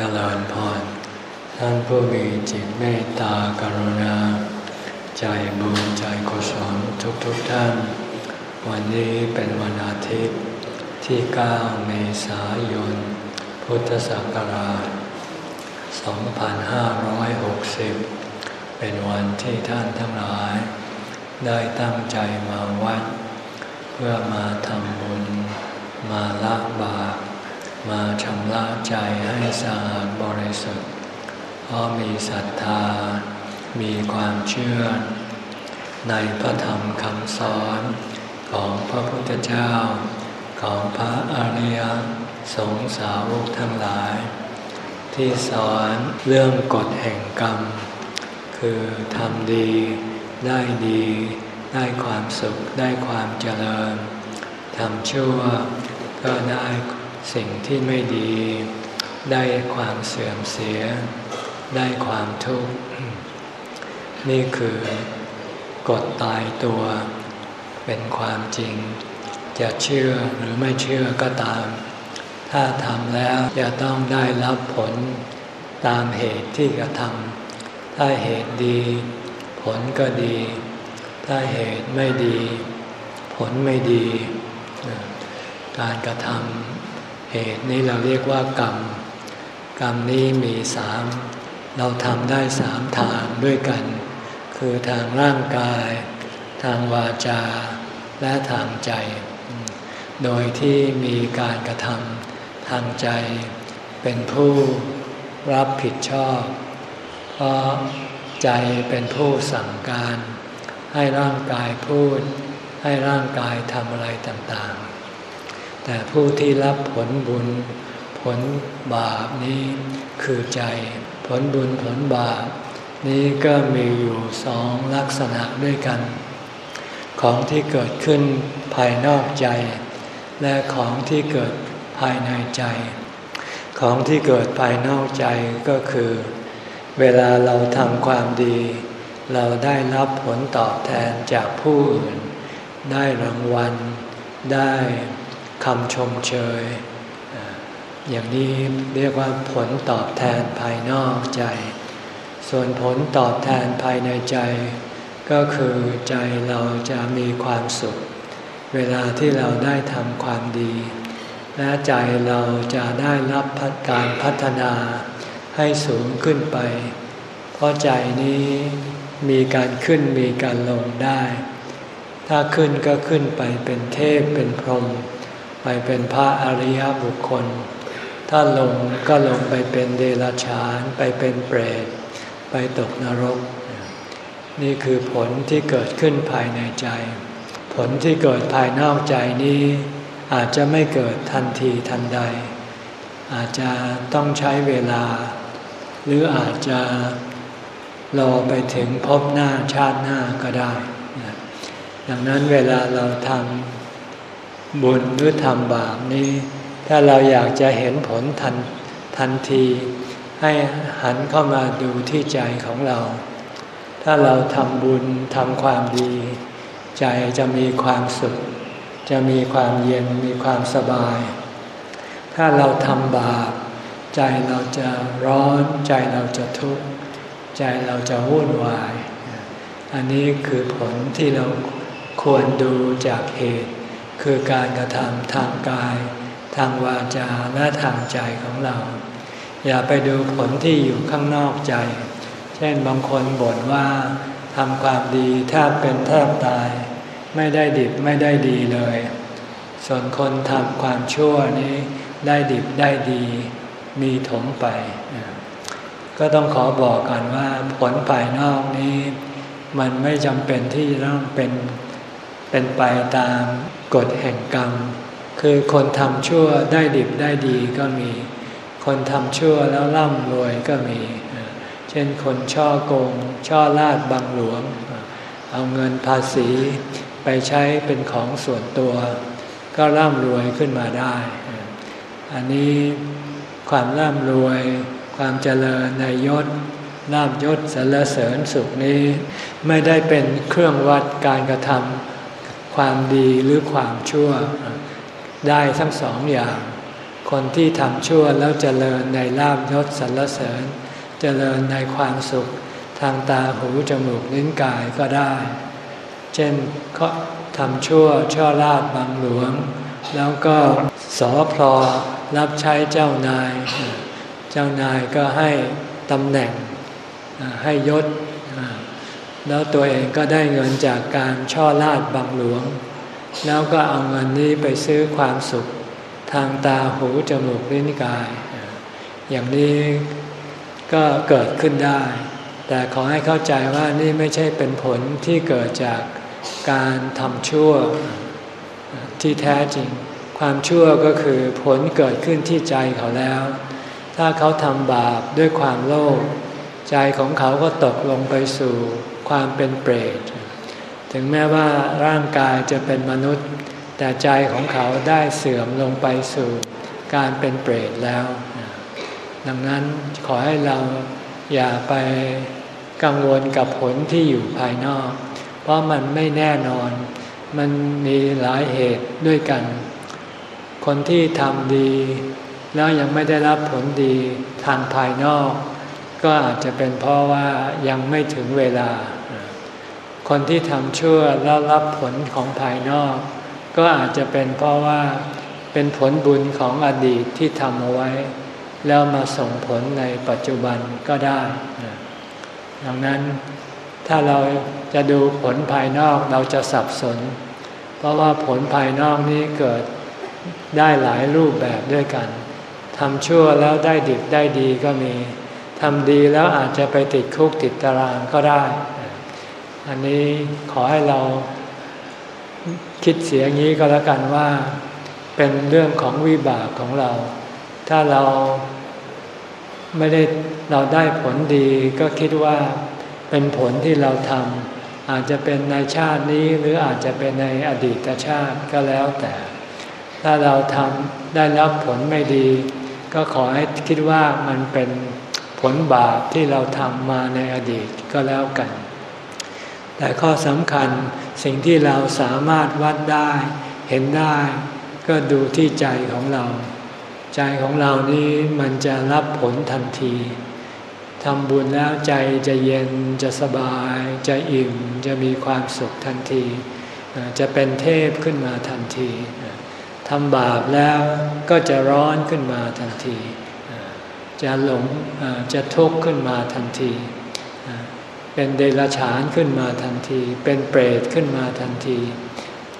เจริญพร ท่านผู้มีจิตเมตตากรุณา ใจบุญใจกุศลทุกทุกท่าน วันนี้เป็นวันอาทิตย์ที่ 9 เมษายน พุทธศักราช 2560 เป็นวันที่ท่านทั้งหลาย ได้ตั้งใจมาวัด เพื่อมาทำบุญมาละบาป มาชำระใจให้สะอาดบริสุทธิ์เพราะมีศรัทธา มีความเชื่อ ในพระธรรมคำสอนของพระพุทธเจ้า ของพระอริยสงสาวกทั้งหลาย ที่สอนเรื่องกฎแห่งกรรม คือทำดีได้ดี ได้ความสุขได้ความเจริญทำชั่วก็ได้ สิ่งที่ไม่ดี ได้ความเสื่อมเสีย ได้ความทุกข์ นี่คือกฎตายตัว เป็นความจริง จะเชื่อหรือไม่เชื่อก็ตาม ถ้าทำแล้วจะต้องได้รับผลตามเหตุที่กระทำถ้าเหตุดี ผลก็ดี ถ้าเหตุไม่ดี ผลไม่ดี การกระทำ เหตุนี้เราเรียกว่ากรรม กรรมนี้มีสามเราทำได้สามทางด้วยกัน คือทางร่างกาย ทางวาจา และทางใจ โดยที่มีการกระทำทางใจ เป็นผู้รับผิดชอบ เพราะใจเป็นผู้สั่งการ ให้ร่างกายพูด ให้ร่างกายทำอะไรต่างๆ แต่ผู้ที่รับผลบุญ ผลบาปนี้คือใจ ผลบุญผลบาปนี้ก็มีอยู่สองลักษณะด้วยกัน ของที่เกิดขึ้นภายนอกใจ และของที่เกิดภายในใจ ของที่เกิดภายนอกใจก็คือ เวลาเราทำความดี เราได้รับผลตอบแทนจากผู้อื่น ได้รางวัล ได้ คำชมเชย อย่างนี้เรียกว่าผลตอบแทนภายนอกใจ ส่วนผลตอบแทนภายในใจ ก็คือใจเราจะมีความสุข เวลาที่เราได้ทำความดี และใจเราจะได้รับการพัฒนาให้สูงขึ้นไป เพราะใจนี้มีการขึ้นมีการลงได้ ถ้าขึ้นก็ขึ้นไปเป็นเทพเป็นพรหม ไปเป็นพระอริยบุคคล ถ้าลงก็ลงไปเป็นเดรัจฉานไปเป็นเปรต ไปตกนรก นี่คือผลที่เกิดขึ้นภายในใจ ผลที่เกิดภายนอกใจนี้ อาจจะไม่เกิดทันทีทันใด อาจจะต้องใช้เวลา หรืออาจจะรอไปถึงพบหน้าชาติหน้าก็ได้ ดังนั้นเวลาเราทำ บุญหรือทำบาปนี้ ถ้าเราอยากจะเห็นผลทันทันที ให้หันเข้ามาดูที่ใจของเรา ถ้าเราทำบุญทำความดี ใจจะมีความสุข จะมีความเย็นมีความสบาย ถ้าเราทำบาป ใจเราจะร้อน ใจเราจะทุกข์ใจเราจะวุ่นวาย อันนี้คือผลที่เราควรดูจากเหตุ คือการกระทำทางกาย ทางวาจาและทางใจของเรา อย่าไปดูผลที่อยู่ข้างนอกใจ เช่นบางคนบ่นว่าทำความดีแทบเป็นแทบตาย ไม่ได้ดิบไม่ได้ดีเลย ส่วนคนทำความชั่วนี้ได้ดิบได้ดี มีถมไป ก็ต้องขอบอกกันว่าผลภายนอกนี้ มันไม่จำเป็นที่ต้องเป็น เป็นไปตามกฎแห่งกรรม คือคนทำชั่วได้ดิบได้ดีก็มี คนทำชั่วแล้วร่ำรวยก็มี เช่นคนช่อโกง ช่อลาดบังหลวง เอาเงินภาษีไปใช้เป็นของส่วนตัว ก็ร่ำรวยขึ้นมาได้ อันนี้ความร่ำรวยความเจริญในยศลาบยศสรรเสริญสุขนี้ ไม่ได้เป็นเครื่องวัดการกระทำ ความดีหรือความชั่ว ได้ทั้งสองอย่าง คนที่ทำชั่วแล้วเจริญในลาบยศสรรเสริญเจริญในความสุข ทางตาหูจมูกลิ้นกายก็ได้ เช่นก็ทำชั่วช่อลาบบางหลวง แล้วก็สอพลอรับใช้เจ้านาย เจ้านายก็ให้ตำแหน่งให้ยศ แล้วตัวเองก็ได้เงินจากการช่อลาดบางหลวง แล้วก็เอาเงินนี้ไปซื้อความสุขทางตาหูจมูกลิ้นกาย อย่างนี้ก็เกิดขึ้นได้ แต่ขอให้เข้าใจว่านี่ไม่ใช่เป็นผลที่เกิดจากการทำชั่วที่แท้จริง ความชั่วก็คือผลเกิดขึ้นที่ใจเขาแล้ว ถ้าเขาทำบาปด้วยความโลภใจของเขาก็ตกลงไปสู่ ความเป็นเปรต ถึงแม้ว่าร่างกายจะเป็นมนุษย์ แต่ใจของเขาได้เสื่อมลงไปสู่การเป็นเปรตแล้ว ดังนั้นขอให้เราอย่าไปกังวลกับผลที่อยู่ภายนอก เพราะมันไม่แน่นอน มันมีหลายเหตุด้วยกัน คนที่ทำดี แล้วยังไม่ได้รับผลดีทางภายนอก ก็อาจจะเป็นเพราะว่ายังไม่ถึงเวลา คนที่ทำชั่วแล้วรับผลของภายนอก ก็อาจจะเป็นเพราะว่าเป็นผลบุญของอดีตที่ทำเอาไว้ แล้วมาส่งผลในปัจจุบันก็ได้ดังนั้นถ้าเราจะดูผลภายนอกเราจะสับสน เพราะว่าผลภายนอกนี้เกิดได้หลายรูปแบบด้วยกันทำชั่วแล้วได้ดิบได้ดีก็มีทำดีแล้วอาจจะไปติดคุกติดตารางก็ได้ อันนี้ขอให้เราคิดเสียงนี้ก็แล้วกันว่า เป็นเรื่องของวิบากของเรา ถ้าเราไม่ได้เราได้ผลดีก็คิดว่าเป็นผลที่เราทำอาจจะเป็นในชาตินี้หรืออาจจะเป็นในอดีตชาติก็แล้วแต่ ถ้าเราทำได้รับผลไม่ดี ก็ขอให้คิดว่ามันเป็นผลบาปที่เราทำมาในอดีตก็แล้วกัน แต่ข้อสำคัญสิ่งที่เราสามารถวัดได้ เห็นได้ ก็ดูที่ใจของเรา ใจของเรานี้มันจะรับผลทันทีทำบุญแล้วใจจะเย็นจะสบาย จะอิ่มจะมีความสุขทันที จะเป็นเทพขึ้นมาทันทีทำบาปแล้วก็จะร้อนขึ้นมาทันที จะหลงจะทุกข์ขึ้นมาทันที เป็นเดรัจฉานขึ้นมาทันที เป็นเปรตขึ้นมาทันที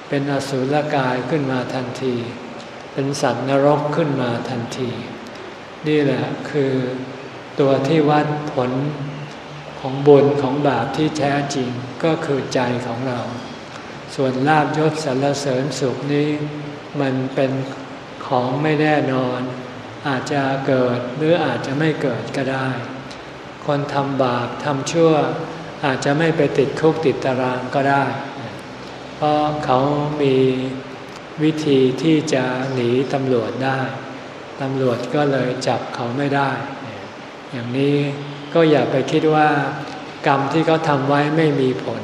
เป็นอสุรกายขึ้นมาทันที เป็นสัตว์นรกขึ้นมาทันที นี่แหละคือตัวที่วัดผลของบุญของบาปที่แท้จริงก็คือใจของเรา ส่วนลาบยศสรรเสริญสุขนี้ มันเป็นของไม่แน่นอน อาจจะเกิดหรืออาจจะไม่เกิดก็ได้ คนทำบาปทำชั่ว อาจจะไม่ไปติดคุกติดตารางก็ได้ เพราะเขามีวิธีที่จะหนีตำรวจได้ ตำรวจก็เลยจับเขาไม่ได้ อย่างนี้ก็อย่าไปคิดว่ากรรมที่เขาทำไว้ไม่มีผล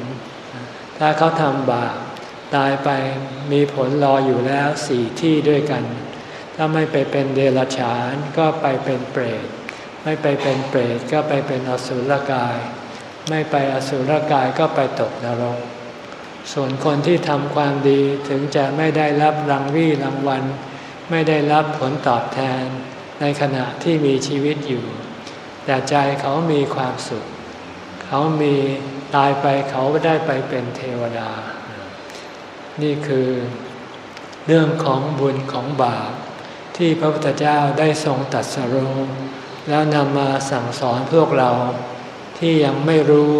ถ้าเขาทำบาปตายไปมีผลรออยู่แล้วสี่ที่ด้วยกัน ถ้าไม่ไปเป็นเดรัจฉานก็ไปเป็นเปรต ไม่ไปเป็นเปรตก็ไปเป็นอสุรกาย ไม่ไปอสุรกายก็ไปตกนรก ส่วนคนที่ทำความดีถึงจะไม่ได้รับรางวี่รางวัล ไม่ได้รับผลตอบแทน ในขณะที่มีชีวิตอยู่ แต่ใจเขามีความสุข เขามีตายไปเขาได้ไปเป็นเทวดา นี่คือเรื่องของบุญของบาปที่พระพุทธเจ้าได้ทรงตัดสรุ แล้วนำมาสั่งสอนพวกเราที่ยังไม่รู้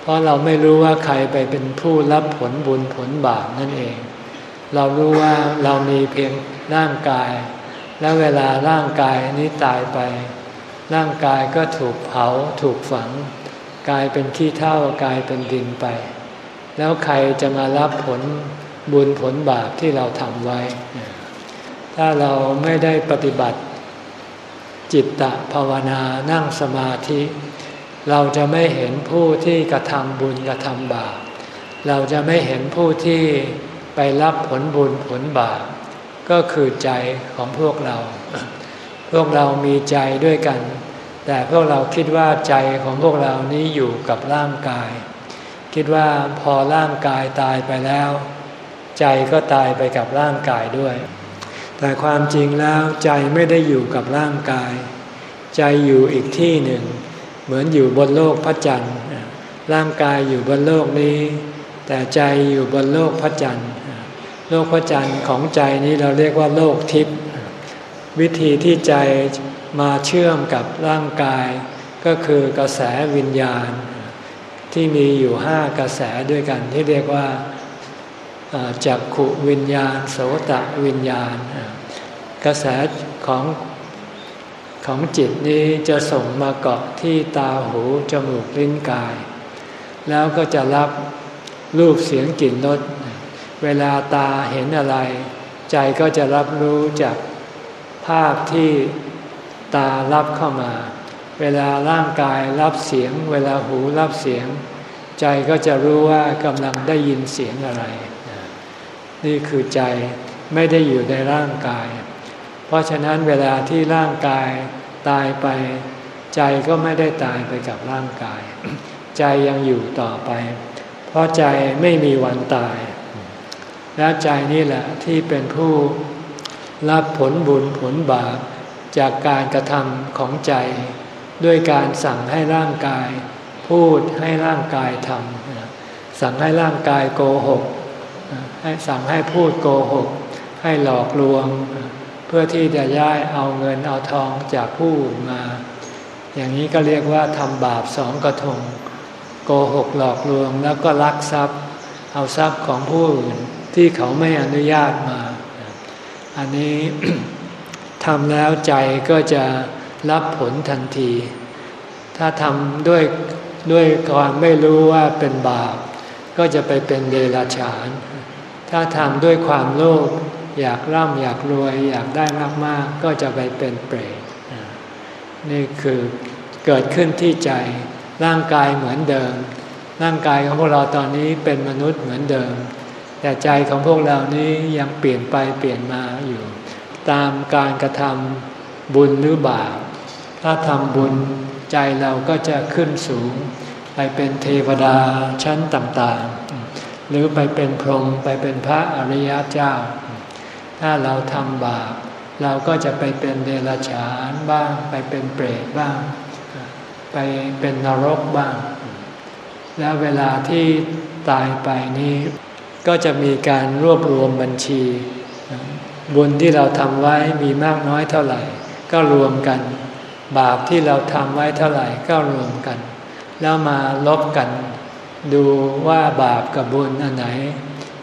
เพราะเราไม่รู้ว่าใครไปเป็นผู้รับผลบุญผลบาปนั่นเอง เรารู้ว่าเรามีเพียงร่างกาย แล้วเวลาร่างกายนี้ตายไป ร่างกายก็ถูกเผาถูกฝัง กลายเป็นขี้เท่ากลายเป็นดินไป แล้วใครจะมารับผลบุญผลบาปที่เราทำไว้ ถ้าเราไม่ได้ปฏิบัติ จิตตภาวนานั่งสมาธิ เราจะไม่เห็นผู้ที่กระทำบุญกระทำบาปเราจะไม่เห็นผู้ที่ไปรับผลบุญผลบาปก็คือใจของพวกเรา พวกเรามีใจด้วยกัน แต่พวกเราคิดว่าใจของพวกเรานี้อยู่กับร่างกาย คิดว่าพอร่างกายตายไปแล้ว ใจก็ตายไปกับร่างกายด้วย แต่ความจริงแล้วใจไม่ได้อยู่กับร่างกาย ใจอยู่อีกที่หนึ่ง เหมือนอยู่บนโลกพระจันทร์ร่างกายอยู่บนโลกนี้ แต่ใจอยู่บนโลกพระจันทร์โลกพระจันทร์ของใจนี้เราเรียกว่าโลกทิพย์วิธีที่ใจมาเชื่อมกับร่างกาย ก็คือกระแสวิญญาณ ที่มีอยู่ห้ากระแสด้วยกันที่เรียกว่า จักขุวิญญาณ โสตะวิญญาณ กระแสของของจิตนี้จะส่งมาเกาะที่ตาหู จมูกลิ้นกาย แล้วก็จะรับรูปเสียงกลิ่นรสเวลาตาเห็นอะไร ใจก็จะรับรู้จากภาพที่ตารับเข้ามา เวลาร่างกายรับเสียง เวลาหูรับเสียง ใจก็จะรู้ว่ากำลังได้ยินเสียงอะไร นี่คือใจไม่ได้อยู่ในร่างกาย เพราะฉะนั้นเวลาที่ร่างกายตายไป ใจก็ไม่ได้ตายไปกับร่างกาย ใจยังอยู่ต่อไป เพราะใจไม่มีวันตาย และใจนี่แหละที่เป็นผู้รับผลบุญผลบาปจากการกระทำของใจ ด้วยการสั่งให้ร่างกาย พูดให้ร่างกายทำสั่งให้ร่างกายโกหก ให้สั่งให้พูดโกหก ให้หลอกลวง เพื่อที่จะย้ายเอาเงินเอาทองจากผู้อื่นมา อย่างนี้ก็เรียกว่าทำบาปสองกระทง โกหกหลอกลวงแล้วก็ลักทรัพย์ เอาทรัพย์ของผู้อื่นที่เขาไม่อนุญาตมา อันนี้ทำแล้วใจก็จะรับผลทันที ถ้าทำด้วยด้วยความไม่รู้ว่าเป็นบาป ก็จะไปเป็นเดรัจฉาน ถ้าทำด้วยความโลภอยากร่ำอยากรวย อยากได้มากๆก็จะไปเป็นเปรตนี่คือเกิดขึ้นที่ใจร่างกายเหมือนเดิม ร่างกายของพวกเราตอนนี้เป็นมนุษย์เหมือนเดิม แต่ใจของพวกเรานี้ยังเปลี่ยนไปเปลี่ยนมาอยู่ ตามการกระทำบุญหรือบาปถ้าทำบุญใจเราก็จะขึ้นสูง ไปเป็นเทวดาชั้นต่างๆ หรือไปเป็นพรหมไปเป็นพระอริยเจ้า ถ้าเราทำบาปเราก็จะไปเป็นเดรัจฉานบ้าง ไปเป็นเปรตบ้าง ไปเป็นนรกบ้าง แล้วเวลาที่ตายไปนี้ก็จะมีการรวบรวมบัญชี บุญที่เราทำไว้มีมากน้อยเท่าไหร่ ก็รวมกัน บาปที่เราทำไว้เท่าไหร่ก็รวมกัน แล้วมาลบกัน ดูว่าบาปกับบุญอันไหน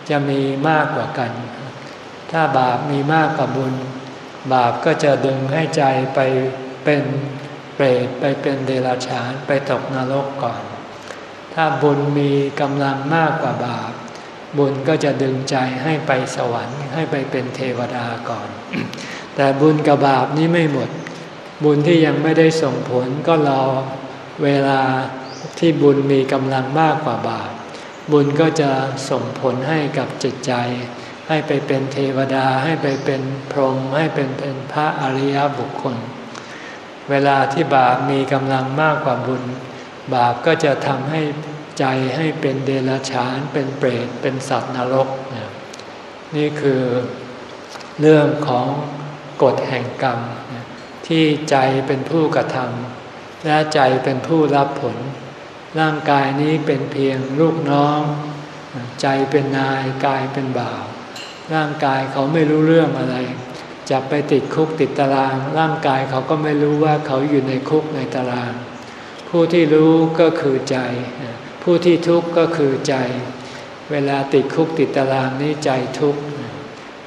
จะมีมากกว่ากัน ถ้าบาปมีมากกว่าบุญ บาปก็จะดึงให้ใจไปเป็นเปรตไปเป็นเดรัจฉานไปตกนรกก่อน ถ้าบุญมีกำลังมากกว่าบาป บุญก็จะดึงใจให้ไปสวรรค์ ให้ไปเป็นเทวดาก่อน แต่บุญกับบาปนี้ไม่หมด บุญที่ยังไม่ได้ส่งผลก็รอเวลา ที่บุญมีกำลังมากกว่าบาป บุญก็จะส่งผลให้กับจิตใจ ให้ไปเป็นเทวดาให้ไปเป็นพรหมให้เป็นเป็นพระอริยบุคคล เวลาที่บาปมีกำลังมากกว่าบุญ บาปก็จะทำให้ใจให้เป็นเดรัจฉาน เป็นเปรตเป็นสัตว์นรก นี่คือเรื่องของกฎแห่งกรรม ที่ใจเป็นผู้กระทำและใจเป็นผู้รับผล ร่างกายนี้เป็นเพียงลูกน้อง ใจเป็นนายกายเป็นบ่าว ร่างกายเขาไม่รู้เรื่องอะไร จะไปติดคุกติดตาราง ร่างกายเขาก็ไม่รู้ว่าเขาอยู่ในคุกในตาราง ผู้ที่รู้ก็คือใจ ผู้ที่ทุกข์ก็คือใจ เวลาติดคุกติดตารางนี้ใจทุกข์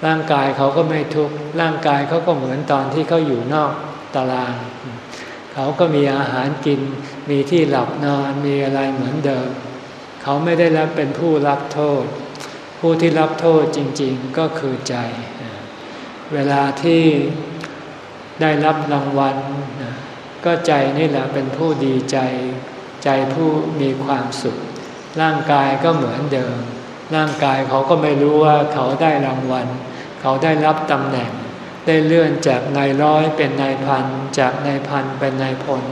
ร่างกายเขาก็ไม่ทุกข์ร่างกายเขาก็เหมือนตอนที่เขาอยู่นอกตาราง เขาก็มีอาหารกิน มีที่หลับนอนมีอะไรเหมือนเดิม เขาไม่ได้รับเป็นผู้รับโทษ ผู้ที่รับโทษจริง ๆก็คือใจ เวลาที่ได้รับรางวัลก็ใจนี่แหละเป็นผู้ดีใจ ใจผู้มีความสุข ร่างกายก็เหมือนเดิม ร่างกายเขาก็ไม่รู้ว่าเขาได้รางวัล เขาได้รับตำแหน่ง ได้เลื่อนจากนายร้อยเป็นนายพัน จากนายพันเป็นนายพล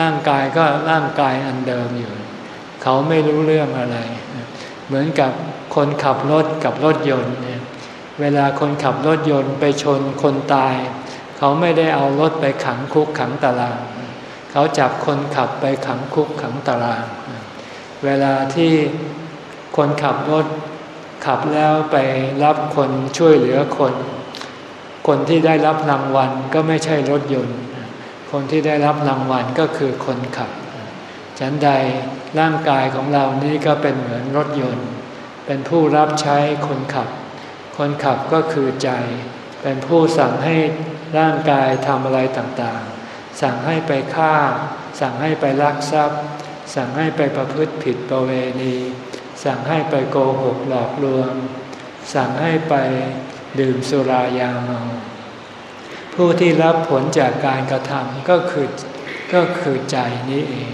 ร่างกายก็ร่างกายอันเดิมอยู่ เขาไม่รู้เรื่องอะไร เหมือนกับคนขับรถกับรถยนต์เนี่ยเวลาคนขับรถยนต์ไปชนคนตาย เขาไม่ได้เอารถไปขังคุกขังตาราง เขาจับคนขับไปขังคุกขังตาราง เวลาที่คนขับรถขับแล้วไปรับคนช่วยเหลือคน คนที่ได้รับรางวัลก็ไม่ใช่รถยนต์ คนที่ได้รับรางวัลก็คือคนขับ ฉันใดร่างกายของเรานี้ก็เป็นเหมือนรถยนต์ เป็นผู้รับใช้คนขับ คนขับก็คือใจ เป็นผู้สั่งให้ร่างกายทำอะไรต่างๆ สั่งให้ไปฆ่า สั่งให้ไปลักทรัพย์ สั่งให้ไปประพฤติผิดประเวณี สั่งให้ไปโกหกหลอกลวง สั่งให้ไปดื่มสุรายาเมา ผู้ที่รับผลจากการกระทำก็คือก็คือใจนี้เอง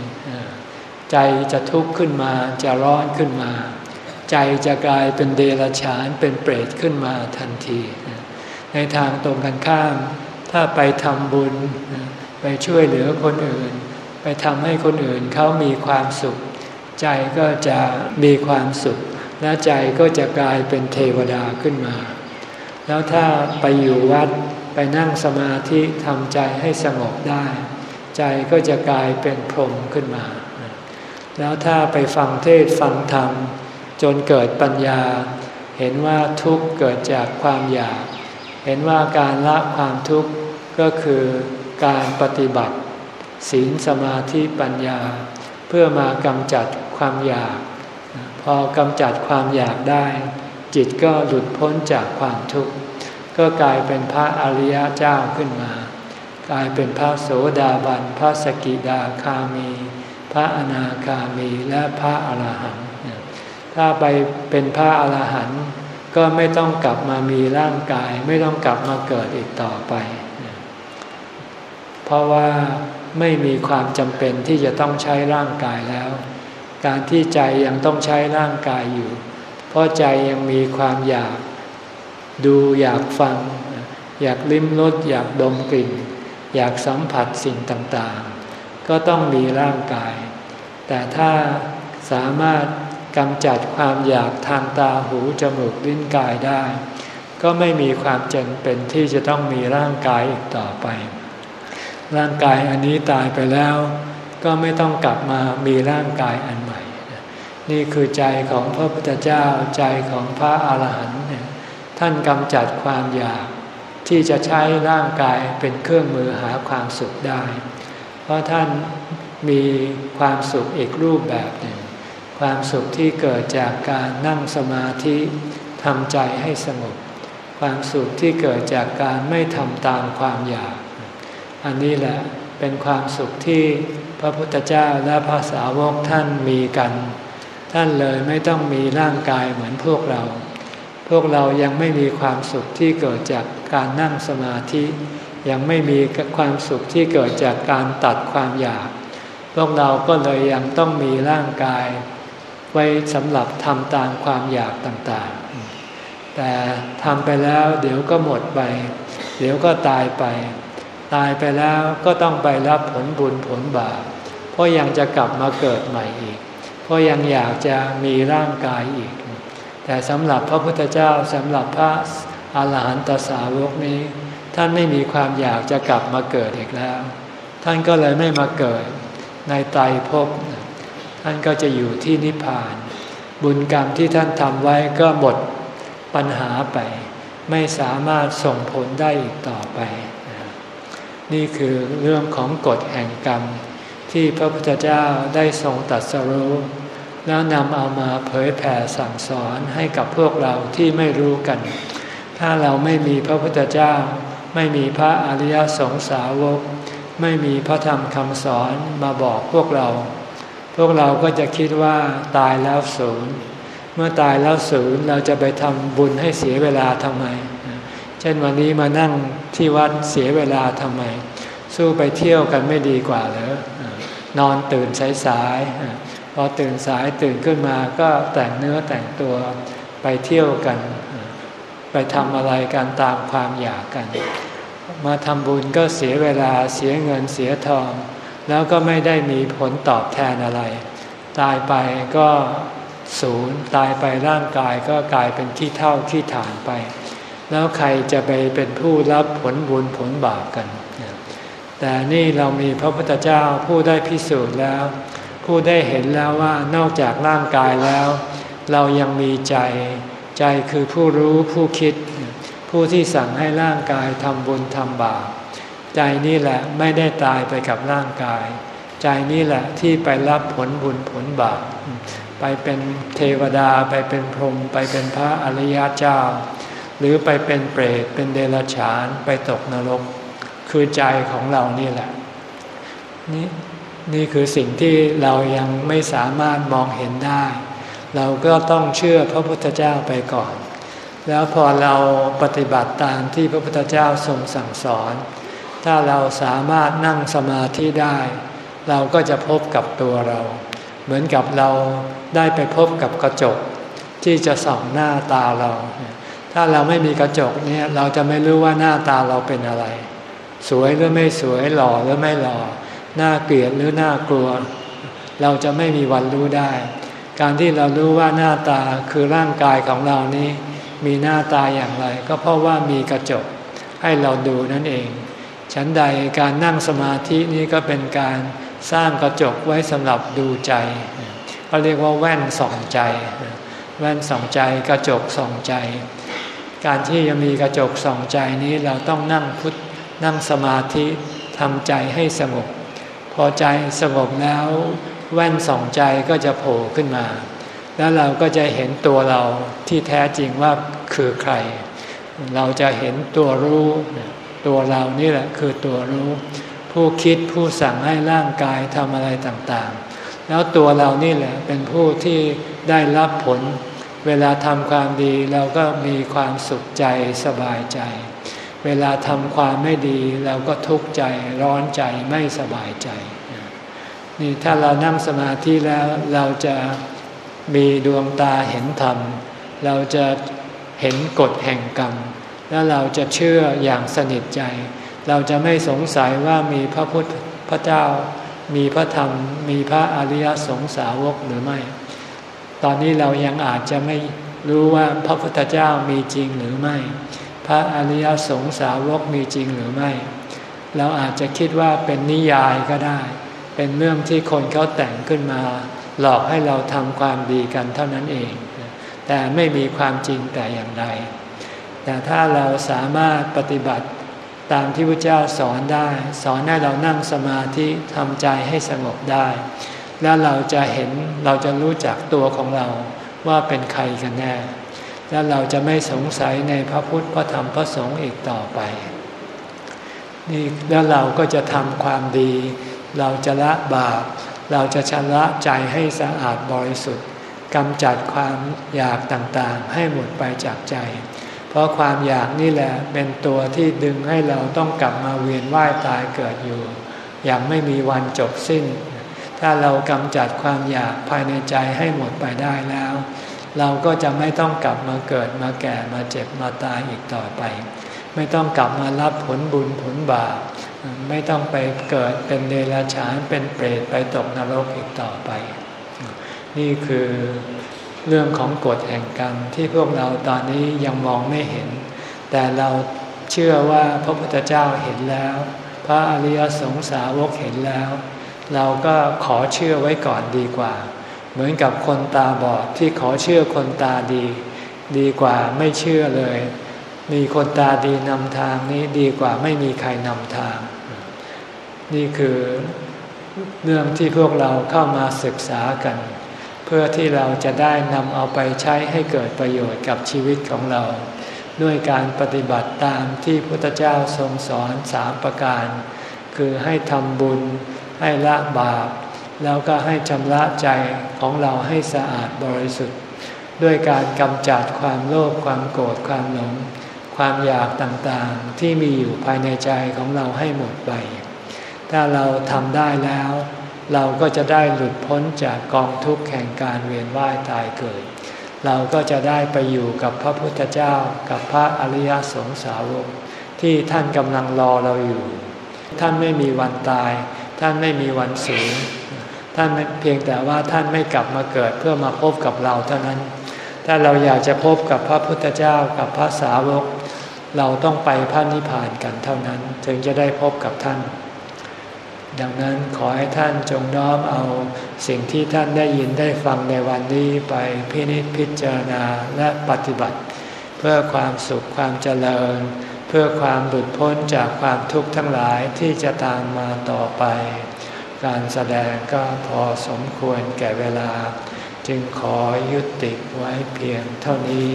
ใจจะทุกข์ขึ้นมาจะร้อนขึ้นมา ใจจะกลายเป็นเดรัจฉานเป็นเปรตขึ้นมาทันที ในทางตรงกันข้าม ถ้าไปทำบุญ ไปช่วยเหลือคนอื่น ไปทำให้คนอื่นเขามีความสุข ใจก็จะมีความสุข และใจก็จะกลายเป็นเทวดาขึ้นมา แล้วถ้าไปอยู่วัด ไปนั่งสมาธิทำใจให้สงบได้ ใจก็จะกลายเป็นพรหมขึ้นมา แล้วถ้าไปฟังเทศฟังธรรม จนเกิดปัญญา เห็นว่าทุกข์เกิดจากความอยาก เห็นว่าการละความทุกข์ก็คือการปฏิบัติ ศีลสมาธิปัญญา เพื่อมากำจัดความอยาก พอกำจัดความอยากได้ จิตก็หลุดพ้นจากความทุกข์ ก็กลายเป็นพระอริยเจ้าขึ้นมา กลายเป็นพระโสดาบัน พระสกิดาคามี พระอนาคามีและพระอรหันต์ถ้าไปเป็นพระอรหันต์ก็ไม่ต้องกลับมามีร่างกาย ไม่ต้องกลับมาเกิดอีกต่อไป เพราะว่าไม่มีความจำเป็นที่จะต้องใช้ร่างกายแล้ว การที่ใจยังต้องใช้ร่างกายอยู่ เพราะใจยังมีความอยาก ดูอยากฟัง อยากลิ้มรสอยากดมกลิ่น อยากสัมผัสสิ่งต่างๆ ก็ต้องมีร่างกาย แต่ถ้าสามารถกำจัดความอยากทางตาหูจมูกลิ้นกายได้ ก็ไม่มีความจำเป็นที่จะต้องมีร่างกายอีกต่อไป ร่างกายอันนี้ตายไปแล้ว ก็ไม่ต้องกลับมามีร่างกายอันใหม่ นี่คือใจของพระพุทธเจ้าใจของพระอาหารหันต์ ท่านกำจัดความอยากที่จะใช้ร่างกายเป็นเครื่องมือหาความสุขได้ เพราะท่านมีความสุขอีกรูปแบบหนึ่ง ความสุขที่เกิดจากการนั่งสมาธิทำใจให้สงบ ความสุขที่เกิดจากการไม่ทำตามความอยาก อันนี้แหละเป็นความสุขที่พระพุทธเจ้าและพระสาวกท่านมีกัน ท่านเลยไม่ต้องมีร่างกายเหมือนพวกเรา พวกเรายังไม่มีความสุขที่เกิดจากการนั่งสมาธิ ยังไม่มีความสุขที่เกิดจากการตัดความอยาก พวกเราก็เลยยังต้องมีร่างกาย ไว้สำหรับทำตามความอยากต่างๆ แต่ทำไปแล้วเดี๋ยวก็หมดไป เดี๋ยวก็ตายไป ตายไปแล้วก็ต้องไปรับผลบุญผลบาปเพราะยังจะกลับมาเกิดใหม่อีก เพราะยังอยากจะมีร่างกายอีก แต่สำหรับพระพุทธเจ้าสำหรับพระอาหารหันตสาวกนี้ ท่านไม่มีความอยากจะกลับมาเกิดอีกแล้ว ท่านก็เลยไม่มาเกิดในไตภพท่านก็จะอยู่ที่นิพพาน บุญกรรมที่ท่านทำไว้ก็หมดปัญหาไป ไม่สามารถส่งผลได้อีกต่อไป นี่คือเรื่องของกฎแห่งกรรมที่พระพุทธเจ้าได้ทรงตัดสรู้ แล้วนำเอามาเผยแผ่สั่งสอนให้กับพวกเราที่ไม่รู้กัน ถ้าเราไม่มีพระพุทธเจ้า ไม่มีพระอริยสงสาวก ไม่มีพระธรรมคำสอนมาบอกพวกเรา พวกเราก็จะคิดว่าตายแล้วศูนย์เมื่อตายแล้วศูนย์เราจะไปทำบุญให้เสียเวลาทำไม เช่นวันนี้มานั่งที่วัดเสียเวลาทำไม สู้ไปเที่ยวกันไม่ดีกว่าเหรอนอนตื่นสายๆ อตื่นสายตื่นขึ้นมาก็แต่งเนื้อแต่งตัวไปเที่ยวกัน ไปทำอะไรกันตามความอยากกัน มาทำบุญก็เสียเวลาเสียเงินเสียทอง แล้วก็ไม่ได้มีผลตอบแทนอะไร ตายไปก็ศูนย์ตายไปร่างกายก็กลายเป็นขี้เท่าขี้ฐานไป แล้วใครจะไปเป็นผู้รับผลบุญผลบาปกัน แต่นี่เรามีพระพุทธเจ้าผู้ได้พิสูจน์แล้ว ผู้ได้เห็นแล้วว่านอกจากร่างกายแล้ว เรายังมีใจ ใจคือผู้รู้ผู้คิด ผู้ที่สั่งให้ร่างกายทำบุญทำบาปใจนี่แหละไม่ได้ตายไปกับร่างกาย ใจนี่แหละที่ไปรับผลบุญผลบาปไปเป็นเทวดาไปเป็นพรหมไปเป็นพระอริยเจ้า หรือไปเป็นเปรตเป็นเดรัจฉานไปตกนรก คือใจของเรานี่แหละนี่ นี่คือสิ่งที่เรายังไม่สามารถมองเห็นได้ เราก็ต้องเชื่อพระพุทธเจ้าไปก่อน แล้วพอเราปฏิบัติตามที่พระพุทธเจ้าทรงสั่งสอน ถ้าเราสามารถนั่งสมาธิได้ เราก็จะพบกับตัวเรา เหมือนกับเราได้ไปพบกับกระจก ที่จะส่องหน้าตาเรา ถ้าเราไม่มีกระจกเนี่ยเราจะไม่รู้ว่าหน้าตาเราเป็นอะไร สวยหรือไม่สวยหล่อหรือไม่หล่อ น้าเกลียดหรือหน้ากลัว เราจะไม่มีวันรู้ได้ การที่เรารู้ว่าหน้าตาคือร่างกายของเรานี้มีหน้าตาอย่างไร ก็เพราะว่ามีกระจกให้เราดูนั่นเอง ฉันใดการนั่งสมาธินี้ก็เป็นการสร้างกระจกไว้สำหรับดูใจเขาเรียกว่าแว่นส่องใจ แว่นส่องใจกระจกส่องใจ การที่จะมีกระจกส่องใจนี้เราต้องนั่งพุทนั่งสมาธิทำใจให้สงบ พอใจสงบแล้วแว่นส่องใจก็จะโผล่ขึ้นมา แล้วเราก็จะเห็นตัวเราที่แท้จริงว่าคือใคร เราจะเห็นตัวรู้ ตัวเรานี่แหละคือตัวรู้ ผู้คิดผู้สั่งให้ร่างกายทำอะไรต่างๆ แล้วตัวเรานี่แหละเป็นผู้ที่ได้รับผล เวลาทำความดีเราก็มีความสุขใจสบายใจ เวลาทำความไม่ดีเราก็ทุกข์ใจร้อนใจไม่สบายใจนี่ถ้าเรานั่งสมาธิแล้วเราจะมีดวงตาเห็นธรรม เราจะเห็นกฎแห่งกรรม แล้วเราจะเชื่ออย่างสนิทใจ เราจะไม่สงสัยว่ามีพระพุทธพระเจ้า มีพระธรรม มีพระอริยสงสาวกหรือไม่ ตอนนี้เรายังอาจจะไม่รู้ว่าพระพุทธเจ้ามีจริงหรือไม่ พระอริยสงสาวกมีจริงหรือไม่ เราอาจจะคิดว่าเป็นนิยายก็ได้ เป็นเรื่องที่คนเขาแต่งขึ้นมา หลอกให้เราทำความดีกันเท่านั้นเอง แต่ไม่มีความจริงแต่อย่างใดแต่ถ้าเราสามารถปฏิบัติตามที่พระเจ้าสอนได้ สอนให้เรานั่งสมาธิทำใจให้สงบได้ แล้วเราจะเห็นเราจะรู้จักตัวของเราว่าเป็นใครกันแน่ แล้วเราจะไม่สงสัยในพระพุทธพระธรรมพระสงฆ์อีกต่อไปนี่แล้วเราก็จะทำความดี เราจะละบาป เราจะชำระใจให้สะอาดบริสุทธิ์กำจัดความอยากต่างๆ ให้หมดไปจากใจ เพราะความอยากนี่แหละเป็นตัวที่ดึงให้เราต้องกลับมาเวียนว่ายตายเกิดอยู่ อย่างไม่มีวันจบสิ้น ถ้าเรากำจัดความอยากภายในใจให้หมดไปได้แล้ว เราก็จะไม่ต้องกลับมาเกิดมาแก่มาเจ็บมาตายอีกต่อไป ไม่ต้องกลับมารับผลบุญผลบาปไม่ต้องไปเกิดเป็นเดรัจฉานเป็นเปรตไปตกนรกอีกต่อไป นี่คือเรื่องของกฎแห่งกรรมที่พวกเราตอนนี้ยังมองไม่เห็น แต่เราเชื่อว่าพระพุทธเจ้าเห็นแล้ว พระอริยสงสาวกเห็นแล้ว เราก็ขอเชื่อไว้ก่อนดีกว่า เหมือนกับคนตาบอดที่ขอเชื่อคนตาดี ดีกว่าไม่เชื่อเลย มีคนตาดีนำทางนี้ดีกว่าไม่มีใครนำทาง นี่คือเรื่องที่พวกเราเข้ามาศึกษากัน เพื่อที่เราจะได้นำเอาไปใช้ให้เกิดประโยชน์กับชีวิตของเรา ด้วยการปฏิบัติตามที่พุทธเจ้าทรงสอนสามประการ คือให้ทำบุญให้ละบาป แล้วก็ให้ชำระใจของเราให้สะอาดบริสุทธิ์ ด้วยการกำจัดความโลภความโกรธความหลง ความอยากต่างๆ ที่มีอยู่ภายในใจของเราให้หมดไป ถ้าเราทำได้แล้ว เราก็จะได้หลุดพ้นจากกองทุกข์แห่งการเวียนว่ายตายเกิด เราก็จะได้ไปอยู่กับพระพุทธเจ้ากับพระอริยสงสาวกที่ท่านกำลังรอเราอยู่ ท่านไม่มีวันตาย ท่านไม่มีวันสูญ ท่านเพียงแต่ว่าท่านไม่กลับมาเกิดเพื่อมาพบกับเราเท่านั้น ถ้าเราอยากจะพบกับพระพุทธเจ้ากับพระสาวก เราต้องไปพระนิพพานกันเท่านั้น ถึงจะได้พบกับท่าน ดังนั้นขอให้ท่านจงน้อมเอาสิ่งที่ท่านได้ยินได้ฟังในวันนี้ไปพินิจพิจารณาและปฏิบัติ เพื่อความสุขความเจริญ เพื่อความหลุดพ้นจากความทุกข์ทั้งหลายที่จะตามมาต่อไป การแสดงก็พอสมควรแก่เวลา จึงขอยุติไว้เพียงเท่านี้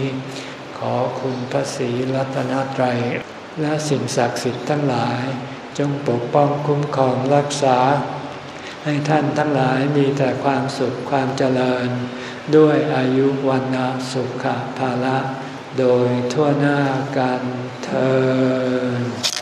ขอคุณพระศรีรัตนตรัย และสิ่งศักดิ์สิทธิ์ทั้งหลาย จงปกป้องคุ้มครองรักษา ให้ท่านทั้งหลายมีแต่ความสุขความเจริญ ด้วยอายุวันนะสุขภาละ โดยทั่วหน้ากันเธอ